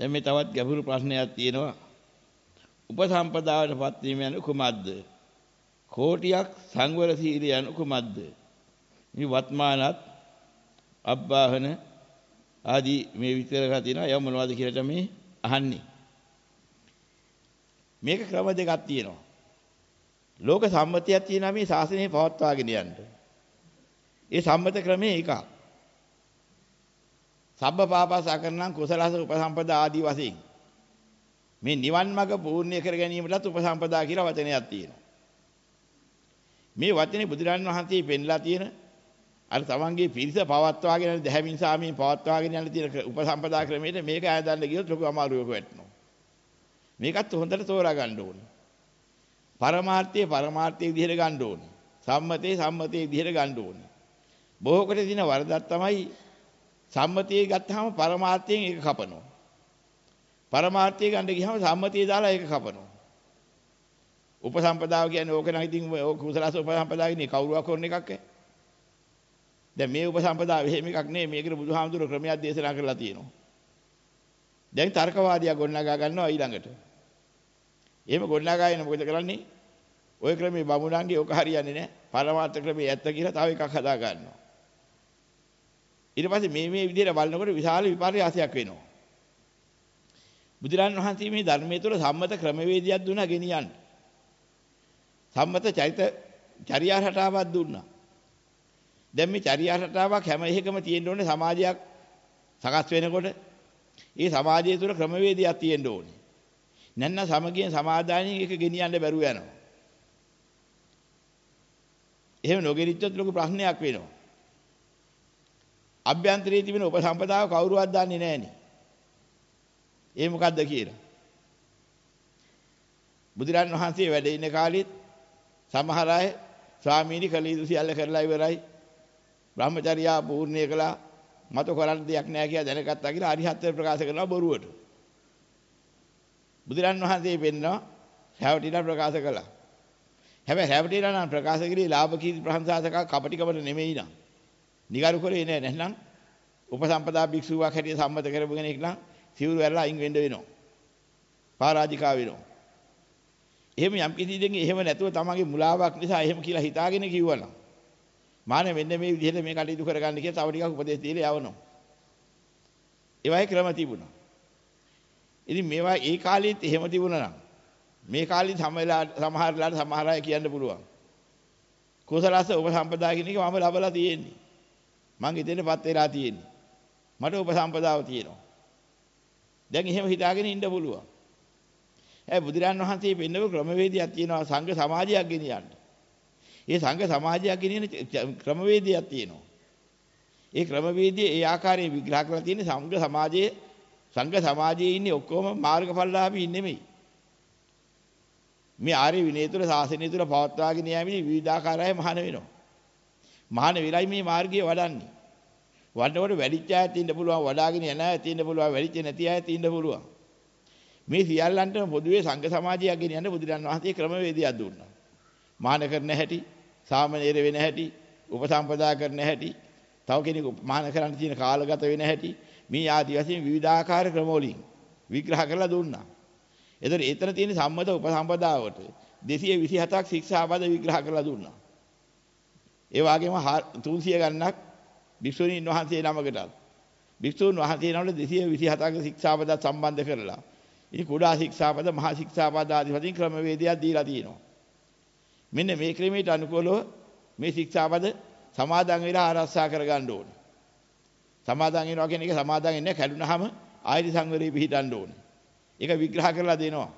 දැන් මේ තවත් ගැඹුරු ප්‍රශ්නයක් තියෙනවා. උපසම්පදාවටපත් වීම යනු කුමක්ද? කෝටියක් සංවර සීලය යනු කුමක්ද? මේ වත්මානත් අබ්බාහන ආදී මේ විතරලා තියෙනවා. යව මොනවද කියලා මේ අහන්නේ. මේක ක්‍රම දෙකක් තියෙනවා. ලෝක සම්මතියක් තියෙනවා මේ ශාසනය පවත්වාගෙන යන්න. ඒ සම්මත ක්‍රමේ එකක්. සබ්බ පාපස අකරණං කුසලස උපසම්පදා ආදී වශයෙන් මේ නිවන් මඟ පූර්ණ්‍ය කර ගැනීමටත් උපසම්පදා කියලා වචනයක් තියෙනවා. මේ වචනේ බුදුරන් වහන්සේ පෙන්ලා තියෙන අර තමන්ගේ පිරිස පවත්වාගෙන යන දැහැමින් සාමයෙන් පවත්වාගෙන යන තියෙන උපසම්පදා ක්‍රමයට මේක ආයතන්න ගියොත් ලොකු අමාරුවක වැටෙනවා. මේකත් හොඳට තෝරා ගන්න ඕනේ. පරමාර්ථයේ පරමාර්ථයේ විදිහට ගන්න ඕනේ. සම්මතයේ සම්මතයේ විදිහට ගන්න ඕනේ. බොහෝ කොට දින වරදක් තමයි සම්මතියේ ගත්තාම පරමාර්ථයෙන් ඒක කපනවා. පරමාර්ථය ගන්න ගියාම සම්මතිය දාලා ඒක කපනවා. උපසම්පදාව කියන්නේ ඕක නම් ඉතින් ඕක කුසලස උපසම්පදාවනේ කවුරුවක් කරන එකක් ඈ. දැන් මේ උපසම්පදාව එහෙම එකක් නෙමෙයි මේකට බුදුහාමුදුරුවෝ ක්‍රමයක් දේශනා කරලා තියෙනවා. දැන් තර්කවාදියා ගොඩනගා ගන්නවා ඊළඟට. එහෙම ගොඩනගාගෙන මොකද කරන්නේ? ওই ක්‍රමේ බමුණන්ගේ ඔක හරියන්නේ නැහැ. පරමාර්ථ ක්‍රමේ ඇත්ත කියලා තව එකක් හදා ගන්නවා. ඊට පස්සේ මේ මේ විදිහට බලනකොට විශාල විපර්යාසයක් වෙනවා. බුදුරන් වහන්සේ මේ ධර්මයේ තුල සම්මත ක්‍රමවේදයක් දුන්නා ගෙනියන්න. සම්මත චරිත චර්යා රටාවක් දුන්නා. දැන් මේ චර්යා රටාවක් හැම එකම තියෙන්න ඕනේ සමාජයක් සකස් වෙනකොට ඒ සමාජය තුළ ක්‍රමවේදයක් තියෙන්න ඕනේ. නැත්නම් සමගියෙන් සමාදානියෙන් එක ගෙනියන්න බැරුව යනවා. එහෙම නොගෙනිච්චොත් ලොකු ප්‍රශ්නයක් වෙනවා. අභ්‍යන්තරයේ තිබෙන උපසම්පදාව කවුරුවත් දන්නේ නැහෙනේ. ඒ මොකද්ද කියලා. බුදුරන් වහන්සේ වැඩ ඉන්න කාලෙත් සමහර අය ස්වාමීනි කලීදු සියල්ල කරලා ඉවරයි. බ්‍රහ්මචර්යා පූර්ණිය කළා. මත කරන්න දෙයක් නැහැ කියලා දැනගත්තා කියලා අරිහත්ත්ව ප්‍රකාශ කරනවා බොරුවට. බුදුරන් වහන්සේ පෙන්නවා හැවටිලා ප්‍රකාශ කළා. හැබැයි හැවටිලා නම් ප්‍රකාශ කළේ ලාභ කීර්ති ප්‍රශංසාසක කපටිකමට නෙමෙයි නං. නිගරු කරේ නෑ නැත්නම් උපසම්පදා භික්ෂුවක් හැටියට සම්මත කරපු කෙනෙක් නම් සිවුරු ඇරලා අයින් වෙන්න වෙනවා. පරාජිකා වෙනවා. එහෙම යම් කිසි දෙයක් එහෙම නැතුව තමන්ගේ මුලාවක් නිසා එහෙම කියලා හිතාගෙන කිව්වනම් මානේ මෙන්න මේ විදිහට මේ කටයුතු කරගන්න කියලා තව ටිකක් උපදෙස් දීලා යවනවා. ඒවයි ක්‍රම තිබුණා. ඉතින් මේවා ඒ කාලෙත් එහෙම තිබුණා නම් මේ කාලේ සමහරලා සමහරලාට සමහර අය කියන්න පුළුවන්. කුසලස උපසම්පදා කියන එක මම ලබලා තියෙන්නේ. මං ඉතින්පත් වෙලා තියෙන්නේ. මට උපසම්පදාව තියෙනවා. දැන් එහෙම හිතාගෙන ඉන්න පුළුවන්. ඒ බුදුරන් වහන්සේ පෙන්නපු ක්‍රමවේදයක් තියෙනවා සංඝ සමාජයක් ගෙනියන්න. ඒ සංඝ සමාජයක් ගෙනියන ක්‍රමවේදයක් තියෙනවා. ඒ ක්‍රමවේදයේ ඒ ආකාරයෙන් විග්‍රහ කරලා තියෙන සංඝ සමාජයේ සංඝ සමාජයේ ඉන්නේ ඔක්කොම මාර්ගඵලලාභී නෙමෙයි. මේ ආර්ය විනය තුළ ශාසනය තුළ පවත්වාගෙන යෑමේ විවිධාකාරය මහාන වෙනවා. මහාන වෙලයි මේ මාර්ගය වඩන්නේ. වඩනකොට වැඩිච්ච අය තියෙන්න පුළුවන් වඩාගෙන යන අය තියෙන්න පුළුවන් වැඩිච්ච නැති අය තියෙන්න පුළුවන්. මේ සියල්ලන්ටම පොදුවේ සංඝ සමාජයක් ගෙනියන්න බුදුරන් වහන්සේ ක්‍රමවේදයක් දුන්නා. මාන කරන හැටි, සාමනීර වෙන හැටි, උපසම්පදා කරන හැටි, තව කෙනෙකු මාන කරන්න තියෙන කාලගත වෙන හැටි මේ ආදි වශයෙන් විවිධාකාර ක්‍රමවලින් විග්‍රහ කරලා දුන්නා. එතකොට එතන තියෙන සම්මත උපසම්පදාවට 227ක් ශික්ෂාපද විග්‍රහ කරලා දුන්නා. ඒ වගේම 300 ගණනක් භික්ෂුණීන් වහන්සේ නමකටත් භික්ෂුන් වහන්සේ නමකට 227ක ශික්ෂාපද සම්බන්ධ කරලා ඉතින් කුඩා ශික්ෂාපද මහා ශික්ෂාපද ආදී වශයෙන් ක්‍රමවේදයක් දීලා තියෙනවා. මෙන්න මේ ක්‍රමයට අනුකූලව මේ ශික්ෂාපද සමාදන් වෙලා ආරක්ෂා කරගන්න ඕනේ. සමාදන් වෙනවා කියන එක සමාදන් වෙන්නේ කැඩුනහම ආයති සංවරේ පිළිටන්න ඕනේ. ඒක විග්‍රහ කරලා දෙනවා.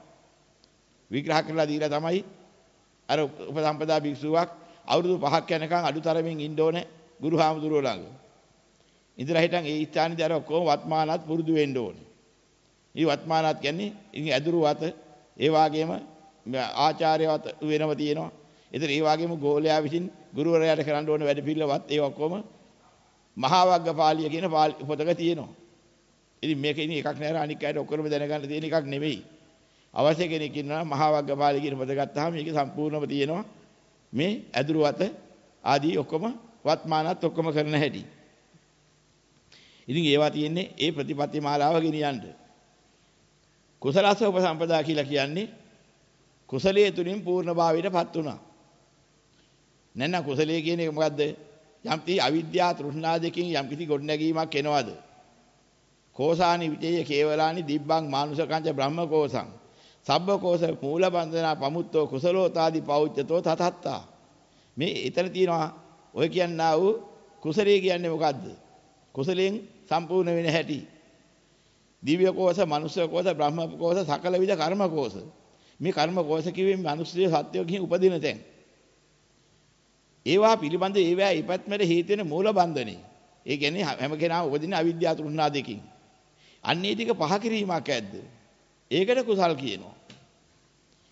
විග්‍රහ කරලා දීලා තමයි අර උපසම්පදා භික්ෂුවක් අවුරුදු 5ක් යනකම් අඩුතරමින් ඉන්න ඕනේ ගුරු හාමුදුරුවෝ ළඟ. ඉඳලා හිටන් ඒ ස්ථානේදී අර ඔක්කොම වත්මානත් පුරුදු වෙන්න ඕනේ. මේ වත්මානත් කියන්නේ ඉතින් ඇදුරු වත ඒ වගේම ආචාර්ය වත වෙනම තියෙනවා. ඒතර ඒ වගේම ගෝලයා විසින් ගුරුවරයාට කරන්න ඕන වැඩ පිළිවෙලවත් ඒ ඔක්කොම මහා වග්ගපාලිය කියන පොතක තියෙනවා. ඉතින් මේක ඉතින් එකක් නෑර අනික් අයට ඔක්කොම දැනගන්න තියෙන එකක් නෙවෙයි. අවශ්‍ය කෙනෙක් ඉන්නවා මහා වග්ගපාලිය කියන පොත ගත්තාම මේක සම්පූර්ණව තියෙනවා. මේ ඇදුරු වත ආදී ඔක්කොම වත්මානත් ඔක්කොම කරන හැටි. ඉතින් ඒවා තියෙන්නේ ඒ ප්‍රතිපත්ති මාලාව ගෙනියන්න. කුසලස උපසම්පදා කියලා කියන්නේ කුසලයේ තුලින් පූර්ණභාවයටපත් වුණා. නැත්නම් කුසලයේ කියන එක මොකද්ද? යම්ති අවිද්‍යාව තෘෂ්ණා දෙකකින් යම්කිසි ගොඩනැගීමක් එනවද? කෝසානි විජය කේවලානි දිබ්බං මානුෂකංච බ්‍රහ්මකෝසං සබ්බකෝස මූල බන්ධනා පමුත්තෝ කුසලෝතාදි පෞච්චතෝ තතත්තා. මේ ඊතර තියෙනවා ඔය කියන්නා වූ කුසලයේ කියන්නේ මොකද්ද? කුසලයෙන් සම්පූර්ණ වෙන හැටි. දිව්‍ය කෝෂ මනුෂ්‍ය කෝෂ බ්‍රහ්ම කෝෂ සකල විද කර්ම කෝෂ මේ කර්ම කෝෂ කිව්වෙ මිනිස්සු සත්‍යයෙන් උපදින තැන්. ඒවා පිළිබඳ ඒවා ඉපත්මට හේතු වෙන මූල බන්ධනේ ඒ කියන්නේ හැම කෙනාම උපදින අවිද්‍යාව තෘෂ්ණා දෙකින් අන්නේ ටික පහ කිරීමක් ඇද්ද? ඒකට කුසල් කියනවා.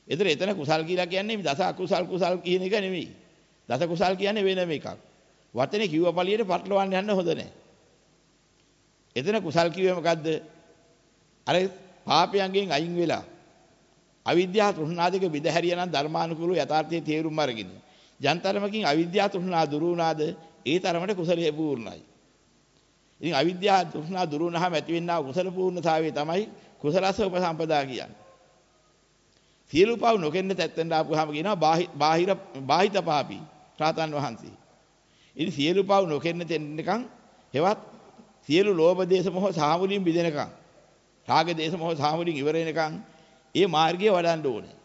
ඒතර එතන කුසල් කියලා කියන්නේ දස අකුසල් කුසල් කියන එක නෙමෙයි. දස කුසල් කියන්නේ වෙනම එකක්. වචනේ කිව්ව පළියට පටලවන්න යන්න හොඳ නැහැ. එතන කුසල් කිව්වේ මොකද්ද? අර පාපයන්ගෙන් අයින් වෙලා අවිද්‍යාව තෘෂ්ණාදික විදහැරියනම් ධර්මානුකූලව යථාර්ථයේ තේරුම් අරගෙන ජන්තරමකින් අවිද්‍යාව තෘෂ්ණා දුරු වුණාද ඒ තරමට කුසලයේ පූර්ණයි. ඉතින් අවිද්‍යාව තෘෂ්ණා දුරු වුණාම ඇතිවෙනා කුසල පූර්ණතාවය තමයි කුසලස උපසම්පදා කියන්නේ. සියලු පව් නොකෙන්න තැත්තෙන්ට ආපුවාම කියනවා බාහිර බාහිත පාපී රාතන් වහන්සේ. ඉතින් සියලු පව් නොකෙන්න තෙන්නකම් හෙවත් සියලු ලෝභ දේශ මොහ සාමුලින් බිදෙනකම් රාග දේශ මොහ සාමුලින් ඉවර වෙනකම් ඒ මාර්ගය වඩන්න ඕනේ.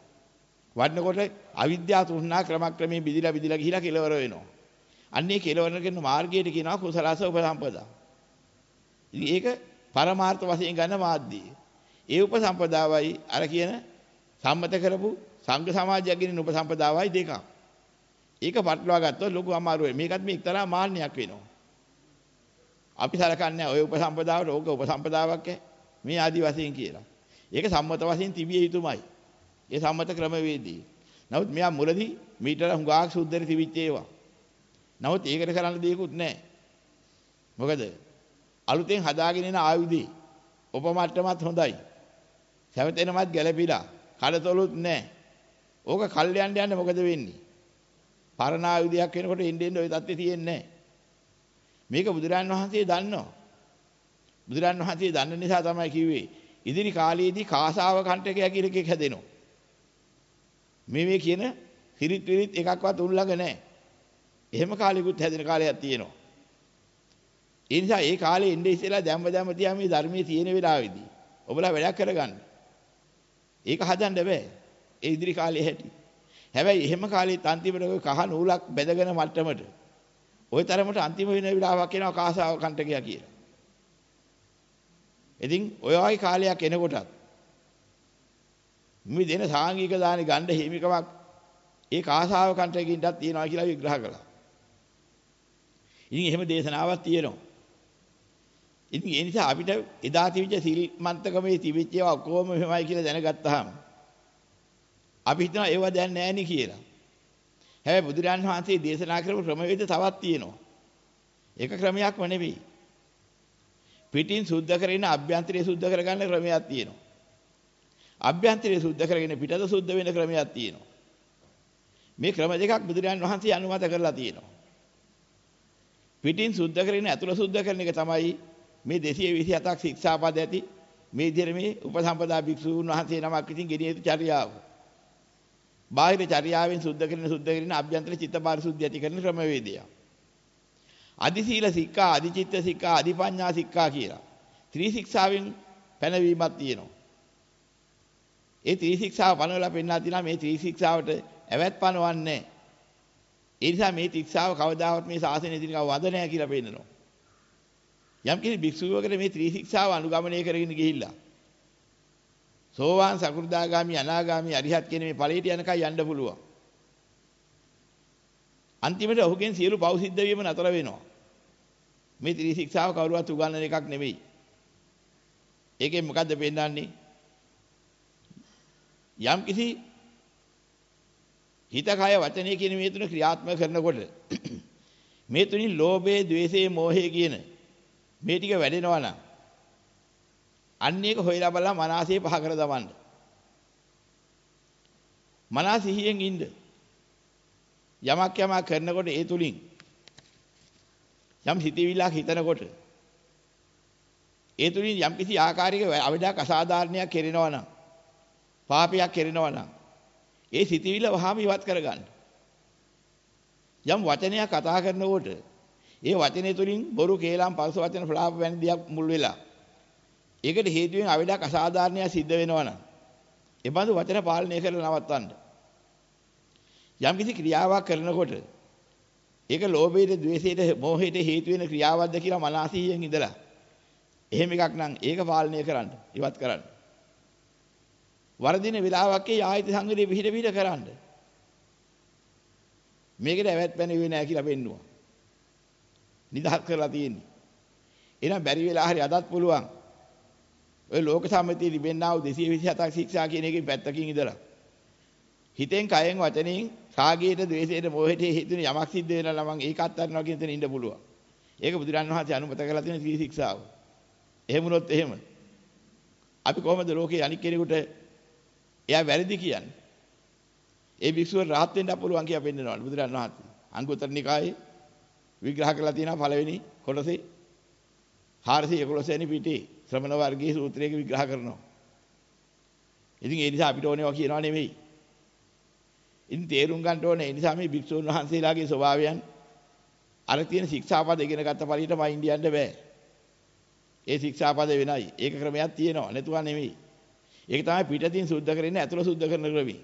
වඩනකොට අවිද්‍යාව තුන්නා ක්‍රමක්‍රමයෙන් බිදිලා බිදිලා ගිහිලා කෙලවර වෙනවා. අන්නේ කෙලවර කරන මාර්ගයට කියනවා කුසලස උපසම්පදා. ඉතින් ඒක පරමාර්ථ වශයෙන් ගන්න මාධ්‍යය. ඒ උපසම්පදාවයි අර කියන සම්මත කරපු සංඝ සමාජයක් ගෙන උපසම්පදාවයි දෙකක්. ඒක පටලවා ගත්තොත් ලොකු අමාරුයි. මේකත් මේ එක්තරා මාන්නයක් වෙනවා. අපි සලකන්නේ ඔය උපසම්පදාවට ඕක උපසම්පදාවක් මේ ආදි වශයෙන් කියලා. ඒක සම්මත වශයෙන් තිබිය යුතුමයි. ඒ සම්මත ක්‍රමවේදී. නමුත් මෙයා මුලදී මීටර හුඟාක් සුද්ධරි තිබිච්ච ඒවා. නමුත් ඒකට කරන්න දෙයක්වත් නැහැ. මොකද අලුතෙන් හදාගෙන එන ආයුධේ උපමට්ටමත් හොඳයි. සැවතෙනමත් ගැළපිලා කඩතොලුත් නැහැ. ඕක කල් යන්න යන්නේ මොකද වෙන්නේ? පරණ ආයුධයක් වෙනකොට එන්නේ එන්නේ ওই தත්ති තියෙන්නේ මේක බුදුරන් වහන්සේ දන්නවා. බුදුරන් වහන්සේ දන්න නිසා තමයි කිව්වේ ඉදිරි කාලයේදී කාසාව කණ්ඨකය කියලා එකක් හැදෙනවා. මේ මේ කියන හිරිත් විරිත් එකක්වත් උන් ළඟ නැහැ. එහෙම කාලෙකුත් හැදෙන කාලයක් තියෙනවා. ඒ නිසා ඒ කාලේ ඉන්නේ ඉස්සෙල්ලා දැම්ම දැම්ම තියා මේ ධර්මයේ තියෙන වෙලාවේදී ඔබලා වැඩක් කරගන්න. ඒක හදන්න බෑ. ඒ ඉදිරි කාලේ හැටි. හැබැයි එහෙම කාලෙත් අන්තිමට ඔය කහ නූලක් බැදගෙන මට්ටමට ওই තරමට අන්තිම වෙන වෙලාවක් එනවා කාසාව කණ්ඨකයා කියලා. ඉතින් ඔය වගේ කාලයක් එනකොටත් මේ දෙන සාංගික දානි ගණ්ඩ හිමිකමක් ඒ කාසාව කණ්ඨකකින්ටත් තියනවා කියලා විග්‍රහ කළා. ඉතින් එහෙම දේශනාවක් තියෙනවා. ඉතින් ඒ නිසා අපිට එදා තිබිච්ච සිල්මන්තකමේ තිබිච්ච ඒවා ඔක්කොම මෙහෙමයි කියලා දැනගත්තාම අපි හිතනවා ඒවා දැන් නැහැ නේ කියලා. හැබැයි බුදුරන් වහන්සේ දේශනා කරපු ක්‍රමවේද තවත් තියෙනවා. ඒක ක්‍රමයක්ම නෙවෙයි. පිටින් සුද්ධ කරගෙන අභ්‍යන්තරය සුද්ධ කරගන්න ක්‍රමයක් තියෙනවා. අභ්‍යන්තරය සුද්ධ කරගෙන පිටත සුද්ධ වෙන ක්‍රමයක් තියෙනවා. මේ ක්‍රම දෙකක් බුදුරන් වහන්සේ අනුමත කරලා තියෙනවා. පිටින් සුද්ධ කරගෙන ඇතුළ සුද්ධ කරන එක තමයි මේ 227ක් ශික්ෂාපද ඇති මේ විදිහට මේ උපසම්පදා භික්ෂූන් වහන්සේ නමක් විසින් ගෙනිය යුතු චර්යාව. බාහිර චර්යාවෙන් සුද්ධ කරන සුද්ධ කරන අභ්‍යන්තර චිත්ත පාරිශුද්ධිය ඇති කරන ක්‍රමවේදය. අදි සීල සික්ඛා, අදි චිත්ත සික්ඛා, අදි පඤ්ඤා සික්ඛා කියලා. ත්‍රි ශික්ෂාවෙන් පැනවීමක් තියෙනවා. ඒ ත්‍රි ශික්ෂාව පනවලා පෙන්නලා තියෙනවා මේ ත්‍රි ශික්ෂාවට ඇවැත් පනවන්නේ. ඒ නිසා මේ ශික්ෂාව කවදාවත් මේ ශාසනය දිනක වද නැහැ කියලා පෙන්නනවා. යම් කෙනෙක් භික්ෂුවකට මේ ත්‍රිශික්ෂාව අනුගමනය කරගෙන ගිහිල්ලා සෝවාන් සකු르දාගාමි අනාගාමි අරිහත් කියන මේ ඵලයට යනකම් යන්න පුළුවන්. අන්තිමට ඔහුගෙන් සියලු පව් සිද්ධ වීම නතර වෙනවා. මේ ත්‍රිශික්ෂාව කවුරුවත් උගන්වන එකක් නෙවෙයි. ඒකෙන් මොකද්ද පෙන්වන්නේ? යම් කිසි හිත කය වචනය කියන මේ තුන ක්‍රියාත්මක කරනකොට මේ තුنين ලෝභය, ద్వේෂය, මෝහය කියන මේ ටික වැඩෙනවා නම් අන්න ඒක හොයලා බලලා මනසේ පහ කර දවන්න. මනස සිහියෙන් ඉන්න. යමක් යමක් කරනකොට ඒ තුලින් යම් හිතවිල්ලක් හිතනකොට ඒ තුලින් යම් කිසි ආකාරයක අවඩක් අසාධාරණයක් කෙරෙනවා නම් පාපයක් කෙරෙනවා නම් ඒ සිතවිල්ල වහාම ඉවත් කරගන්න. යම් වචනයක් කතා කරනකොට ඒ වචනේ තුලින් බොරු කේලම් පරස වචන ප්‍රලාප වැනි දියක් මුල් වෙලා ඒකට හේතුවෙන් අවඩක් අසාධාරණයක් සිද්ධ වෙනවා නම් ඒ බඳු වචන පාලනය කරලා නවත්තන්න. යම් කිසි ක්‍රියාවක් කරනකොට ඒක ලෝභයට, ద్వේෂයට, මෝහයට හේතු වෙන ක්‍රියාවක්ද කියලා මනසීයෙන් ඉඳලා එහෙම එකක් නම් ඒක පාලනය කරන්න, ඉවත් කරන්න. වරදින වෙලාවක ආයත සංගරේ විහිද විහිද කරන්න. මේකට ඇවැත් පැනෙන්නේ නැහැ කියලා පෙන්නවා. නිදහස් කරලා තියෙන්නේ. එහෙනම් බැරි වෙලා හරි අදත් පුළුවන්. ඔය ලෝක සම්මතිය තිබෙන්නා වූ 227ක් ශික්ෂා කියන එකේ පැත්තකින් ඉඳලා හිතෙන් කයෙන් වචනෙන් රාගයට, ద్వේෂයට, මොහයට හේතුන යමක් සිද්ධ වෙනවා නම් ඒකත් අත්හරිනවා කියන තැන ඉන්න පුළුවන්. ඒක බුදුරන් වහන්සේ අනුමත කරලා තියෙන ත්‍රි ශික්ෂාව. එහෙම වුණොත් එහෙම. අපි කොහොමද ලෝකේ අනික් කෙනෙකුට එයා වැරදි කියන්නේ? ඒ භික්ෂුව රහත් වෙන්න පුළුවන් කියලා පෙන්නනවා බුදුරන් වහන්සේ. අංගුත්තර නිකායේ විග්‍රහ කරලා තියෙනවා පළවෙනි කොටසේ 411 වෙනි පිටේ ශ්‍රමණ වර්ගයේ සූත්‍රයක විග්‍රහ කරනවා. ඉතින් ඒ නිසා අපිට ඕනේ කියනවා නෙමෙයි. ඉතින් තේරුම් ගන්න ඕනේ ඒ නිසා මේ භික්ෂුන් වහන්සේලාගේ ස්වභාවයන් අර තියෙන ශික්ෂාපද ඉගෙන ගත්ත පරිදි මම ඉන්දියන්න බෑ. ඒ ශික්ෂාපද වෙනයි. ඒක ක්‍රමයක් තියෙනවා. නැතුව නෙමෙයි. ඒක තමයි පිටතින් සුද්ධ කරන්නේ ඇතුළ සුද්ධ කරන ක්‍රමී.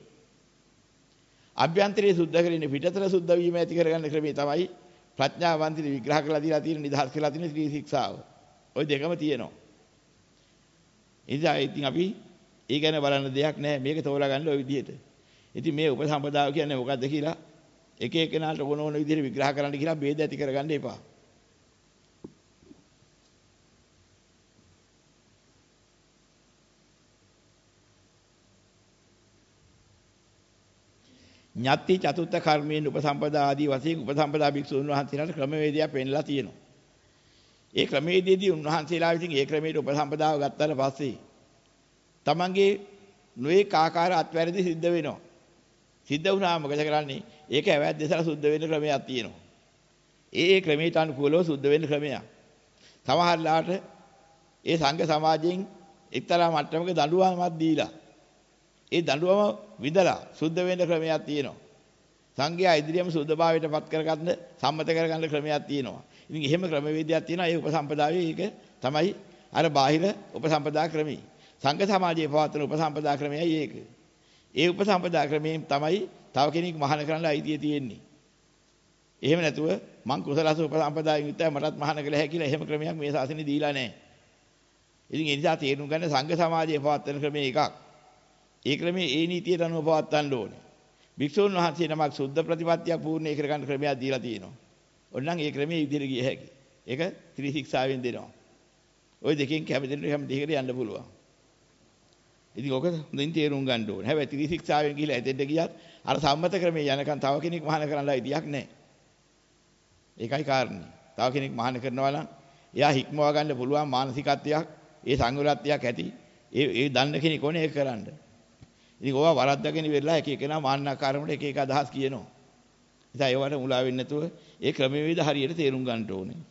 අභ්‍යන්තරයේ සුද්ධ කරන්නේ පිටතර සුද්ධ වීම ඇති කරගන්න ක්‍රමී තමයි ප්‍රඥාවන්තිල විග්‍රහ කරලා දීලා තියෙන නිදහස් කරලා තියෙන ත්‍රි ශික්ෂාව. ওই දෙකම තියෙනවා. ඉතින් ඉතින් අපි ඒ ගැන බලන්න දෙයක් නැහැ. මේක තෝරා ගන්න ওই විදිහට. ඉතින් මේ උපසම්පදාව කියන්නේ මොකද්ද කියලා එක එකනාට ඕන ඕන විදිහට විග්‍රහ කරන්න කියලා ભેද ඇති කරගන්න එපා. ඥාති චතුත්ථ කර්මයෙන් උපසම්පදා ආදී වශයෙන් උපසම්පදා භික්ෂුන් වහන්සේලාට ක්‍රමවේදයක් පෙන්ලා තියෙනවා. ඒ ක්‍රමවේදයේදී උන්වහන්සේලා විසින් ඒ ක්‍රමයට උපසම්පදාව ගත්තාට පස්සේ තමන්ගේ නොඑක ආකාර අත්වැරදි සිද්ධ වෙනවා. සිද්ධ වුණාම මොකද කරන්නේ? ඒක ඇවැත් දෙසලා සුද්ධ වෙන්න ක්‍රමයක් තියෙනවා. ඒ ඒ ක්‍රමයට අනුකූලව සුද්ධ වෙන්න ක්‍රමයක්. සමහරලාට ඒ සංඝ සමාජයෙන් එක්තරා මට්ටමක දඬුවමක් දීලා ඒ දඬුවම විදලා සුද්ධ වෙන්න ක්‍රමයක් තියෙනවා. සංඝයා ඉදිරියම සුද්ධභාවයට පත් කරගන්න සම්මත කරගන්න ක්‍රමයක් තියෙනවා. ඉතින් එහෙම ක්‍රමවේදයක් තියෙනවා. ඒ උපසම්පදාවේ ඒක තමයි අර බාහිර උපසම්පදා ක්‍රමී. සංඝ සමාජයේ පවත්වන උපසම්පදා ක්‍රමයයි ඒක. ඒ උපසම්පදා ක්‍රමයෙන් තමයි තව කෙනෙක් මහාන කරන්න අයිතිය තියෙන්නේ. එහෙම නැතුව මං කුසලස උපසම්පදායෙන් විතරයි මටත් මහාන කළ හැකි කියලා එහෙම ක්‍රමයක් මේ ශාසනේ දීලා නැහැ. ඉතින් ඒ නිසා තේරුම් ගන්න සංඝ සමාජයේ පවත්වන ක්‍රමය එකක්. ඒ ක්‍රමයේ ඒ නීතියට අනුව පවත්වන්න ඕනේ. භික්ෂුන් වහන්සේ නමක් සුද්ධ ප්‍රතිපත්තියක් පූර්ණේ කරගන්න ක්‍රමයක් දීලා තියෙනවා. ඔන්නම් ඒ ක්‍රමයේ ඉදිරියට ගිය හැකි. ඒක ත්‍රිශික්ෂාවෙන් දෙනවා. ওই දෙකෙන් කැමතිද හැම දෙයකට යන්න පුළුවන්. ඉතින් ඕක හොඳින් තේරුම් ගන්න ඕනේ. හැබැයි ත්‍රිශික්ෂාවෙන් ගිහිලා එතෙන්ට ගියත් අර සම්මත ක්‍රමයේ යනකම් තව කෙනෙක් මහාන කරන්නලා ඉතියක් නැහැ. ඒකයි කාරණේ. තව කෙනෙක් මහාන කරනවා නම් එයා හික්මවා ගන්න පුළුවන් මානසිකත්වයක්, ඒ සංවරත්වයක් ඇති. ඒ ඒ දන්න කෙනෙක් ඕනේ ඒක කරන්න. ඉතින් ඕවා වරද්දගෙන ඉවරලා එක එකනා මාන්නකාරමට එක එක අදහස් කියනවා. ඉතින් ඒවට මුලා වෙන්නේ නැතුව ඒ ක්‍රමවේද හරියට තේරුම් ගන්න ඕනේ.